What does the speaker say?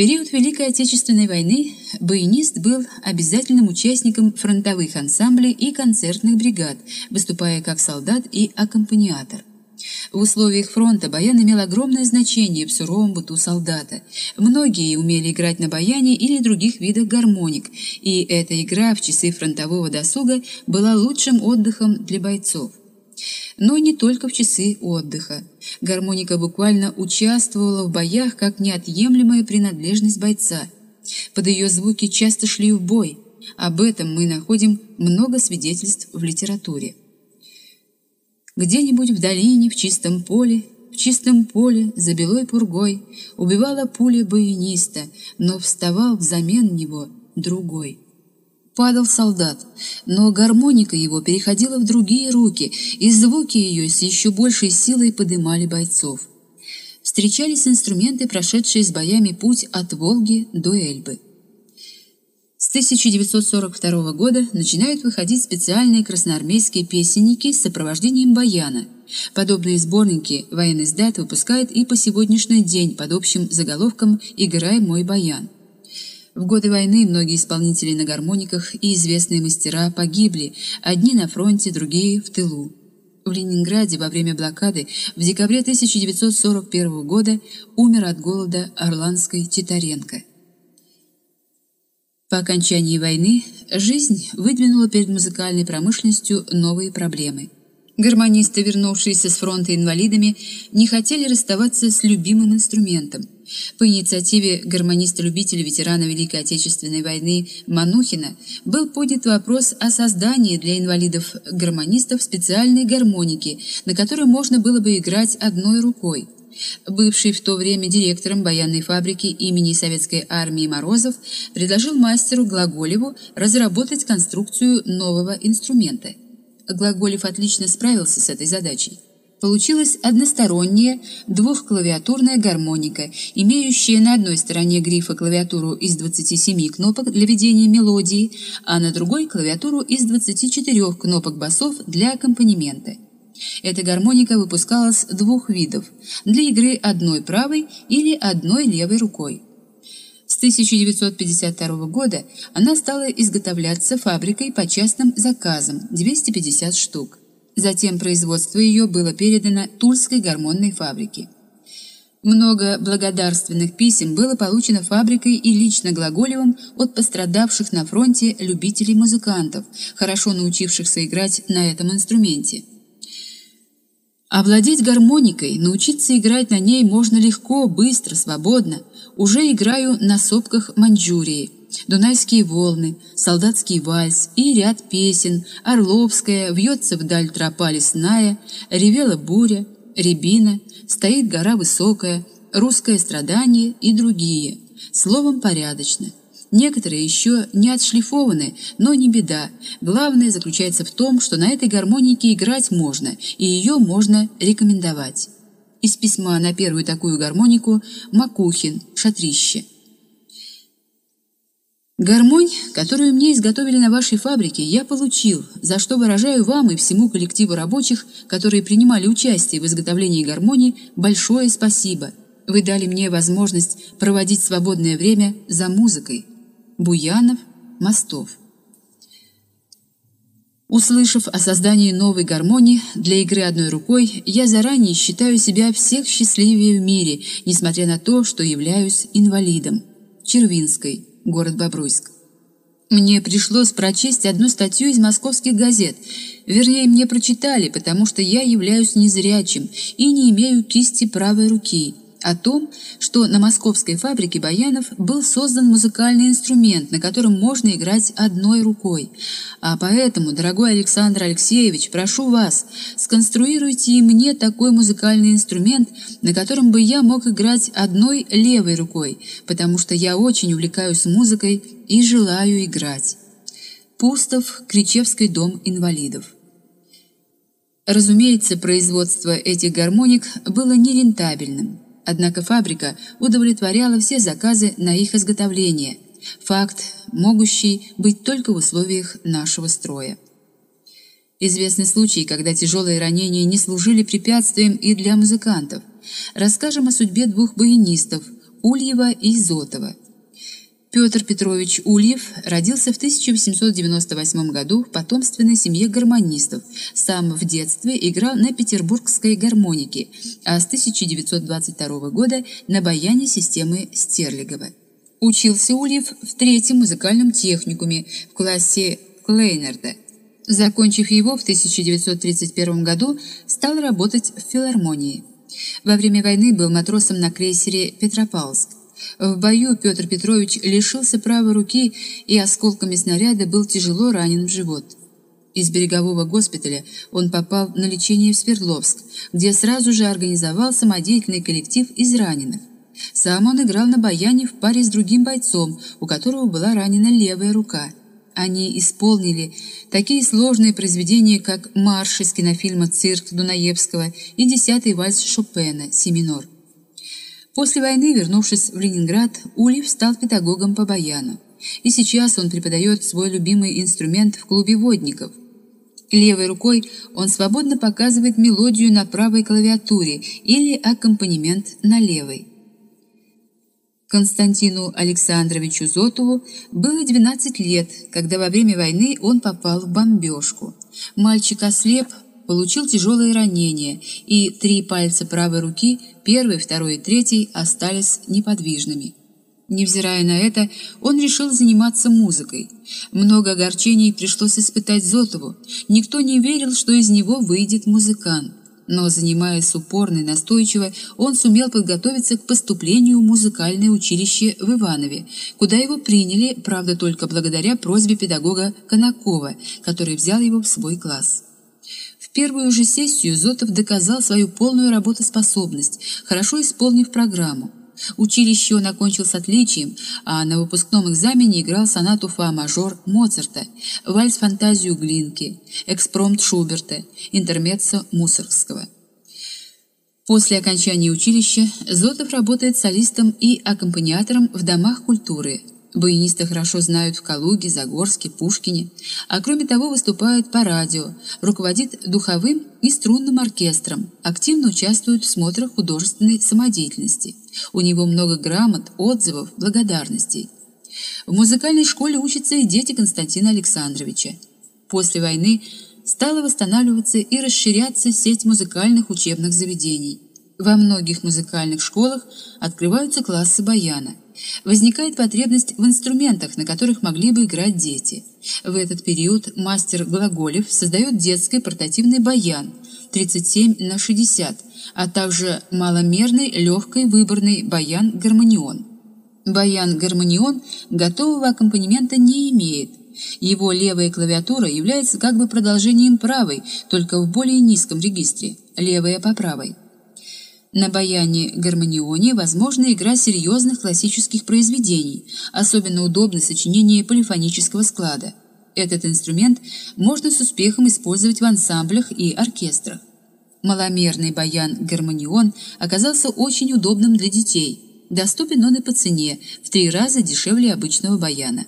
период Великой Отечественной войны баянист был обязательным участником фронтовых ансамблей и концертных бригад, выступая как солдат и аккомпаниатор. В условиях фронта баян имел огромное значение в суровом быту солдата. Многие умели играть на баяне или других видах гармоник, и эта игра в часы фронтового досуга была лучшим отдыхом для бойцов. Но не только в часы отдыха. Гармоника буквально участвовала в боях как неотъемлемая принадлежность бойца. Под ее звуки часто шли в бой. Об этом мы находим много свидетельств в литературе. Где-нибудь в долине, в чистом поле, в чистом поле, за белой пургой, убивала пуля баяниста, но вставал взамен него другой. Падал солдат, но гармоника его переходила в другие руки, и звуки ее с еще большей силой подымали бойцов. Встречались инструменты, прошедшие с боями путь от Волги до Эльбы. С 1942 года начинают выходить специальные красноармейские песенники с сопровождением баяна. Подобные сборники военный сдат выпускает и по сегодняшний день под общим заголовком «Играй мой баян». В годы войны многие исполнители на гармониках и известные мастера погибли, одни на фронте, другие в тылу. В Ленинграде во время блокады в декабре 1941 года умер от голода Орланской Титаренко. По окончании войны жизнь выдвинула перед музыкальной промышленностью новые проблемы. Гармонисты, вернувшиеся с фронта инвалидами, не хотели расставаться с любимым инструментом. По инициативе гармониста-любителя ветерана Великой Отечественной войны Манухина был поднят вопрос о создании для инвалидов-гармонистов специальной гармоники, на которой можно было бы играть одной рукой. Бывший в то время директором баянной фабрики имени Советской армии Морозов предложил мастеру Глаголеву разработать конструкцию нового инструмента. Глаголев отлично справился с этой задачей. Получилась односторонняя двухклавиатурная гармоника, имеющая на одной стороне грифа клавиатуру из 27 кнопок для ведения мелодии, а на другой клавиатуру из 24 кнопок басов для аккомпанемента. Эта гармоника выпускалась двух видов – для игры одной правой или одной левой рукой. С 1952 года она стала изготовляться фабрикой по частным заказам – 250 штук. Затем производство ее было передано Тульской гормонной фабрике. Много благодарственных писем было получено фабрикой и лично Глаголевым от пострадавших на фронте любителей-музыкантов, хорошо научившихся играть на этом инструменте. Овладеть гармоникой, научиться играть на ней можно легко, быстро, свободно. Уже играю на сопках Маньчжурии, Дунайские волны, Солдатский вальс и ряд песен, Орловская, Вьется вдаль тропа лесная, Ревела буря, Рябина, Стоит гора высокая, Русское страдание и другие. Словом, порядочно. Некоторые еще не отшлифованы, но не беда. Главное заключается в том, что на этой гармонике играть можно, и ее можно рекомендовать. Из письма на первую такую гармонику Макухин, Шатрище. Гармонь, которую мне изготовили на вашей фабрике, я получил, за что выражаю вам и всему коллективу рабочих, которые принимали участие в изготовлении гармонии, большое спасибо. Вы дали мне возможность проводить свободное время за музыкой. Буянов, Мостов. Услышав о создании новой гармонии для игры одной рукой, я заранее считаю себя всех счастливее в мире, несмотря на то, что являюсь инвалидом. Червинской, город Бобруйск. Мне пришлось прочесть одну статью из московских газет. Вернее, мне прочитали, потому что я являюсь незрячим и не имею кисти правой руки – о том, что на московской фабрике баянов был создан музыкальный инструмент, на котором можно играть одной рукой. А поэтому, дорогой Александр Алексеевич, прошу вас, сконструируйте и мне такой музыкальный инструмент, на котором бы я мог играть одной левой рукой, потому что я очень увлекаюсь музыкой и желаю играть. Пустов, Кричевский дом инвалидов. Разумеется, производство этих гармоник было нерентабельным. Однако фабрика удовлетворяла все заказы на их изготовление, факт, могущий быть только в условиях нашего строя. Известны случаи, когда тяжелые ранения не служили препятствием и для музыкантов. Расскажем о судьбе двух баянистов Ульева и Изотова. Петр Петрович Ульев родился в 1898 году в потомственной семье гармонистов. Сам в детстве играл на петербургской гармонике, а с 1922 года на баяне системы Стерлигова. Учился Ульев в третьем музыкальном техникуме в классе Клейнерда. Закончив его в 1931 году, стал работать в филармонии. Во время войны был матросом на крейсере «Петропавловск». В бою Петр Петрович лишился правой руки и осколками снаряда был тяжело ранен в живот. Из берегового госпиталя он попал на лечение в Свердловск, где сразу же организовал самодеятельный коллектив из раненых. Сам он играл на баяне в паре с другим бойцом, у которого была ранена левая рука. Они исполнили такие сложные произведения, как марш из кинофильма «Цирк» Дунаевского и десятый вальс Шопена «Си минор». После войны, вернувшись в Ленинград, Ульев стал педагогом по баяну. И сейчас он преподает свой любимый инструмент в клубе водников. Левой рукой он свободно показывает мелодию на правой клавиатуре или аккомпанемент на левой. Константину Александровичу Зотову было 12 лет, когда во время войны он попал в бомбежку. Мальчик ослеп, получил тяжелые ранения, и три пальца правой руки, первый, второй и третий, остались неподвижными. Невзирая на это, он решил заниматься музыкой. Много огорчений пришлось испытать Зотову. Никто не верил, что из него выйдет музыкант. Но, занимаясь упорно и настойчиво, он сумел подготовиться к поступлению в музыкальное училище в Иванове, куда его приняли, правда, только благодаря просьбе педагога Конакова, который взял его в свой класс. Первую же сессию Зотов доказал свою полную работоспособность, хорошо исполнив программу. Училище он окончил с отличием, а на выпускном экзамене играл сонату фа-мажор Моцарта, вальс-фантазию Глинки, экспромт Шуберта, интермеццо Мусоргского. После окончания училища Зотов работает солистом и аккомпаниатором в домах культуры – Баянисты хорошо знают в Калуге, Загорске, Пушкине, а кроме того выступают по радио, руководит духовым и струнным оркестром, активно участвует в смотрах художественной самодеятельности. У него много грамот, отзывов, благодарностей. В музыкальной школе учатся и дети Константина Александровича. После войны стала восстанавливаться и расширяться сеть музыкальных учебных заведений. Во многих музыкальных школах открываются классы баяна – возникает потребность в инструментах, на которых могли бы играть дети. В этот период мастер Глаголев создает детский портативный баян 37 на 60, а также маломерный легкий выборный баян-гармонион. Баян-гармонион готового аккомпанемента не имеет. Его левая клавиатура является как бы продолжением правой, только в более низком регистре, левая по правой. На баяне-гармонионе возможна игра серьезных классических произведений, особенно удобно сочинение полифонического склада. Этот инструмент можно с успехом использовать в ансамблях и оркестрах. Маломерный баян-гармонион оказался очень удобным для детей. Доступен он и по цене, в три раза дешевле обычного баяна.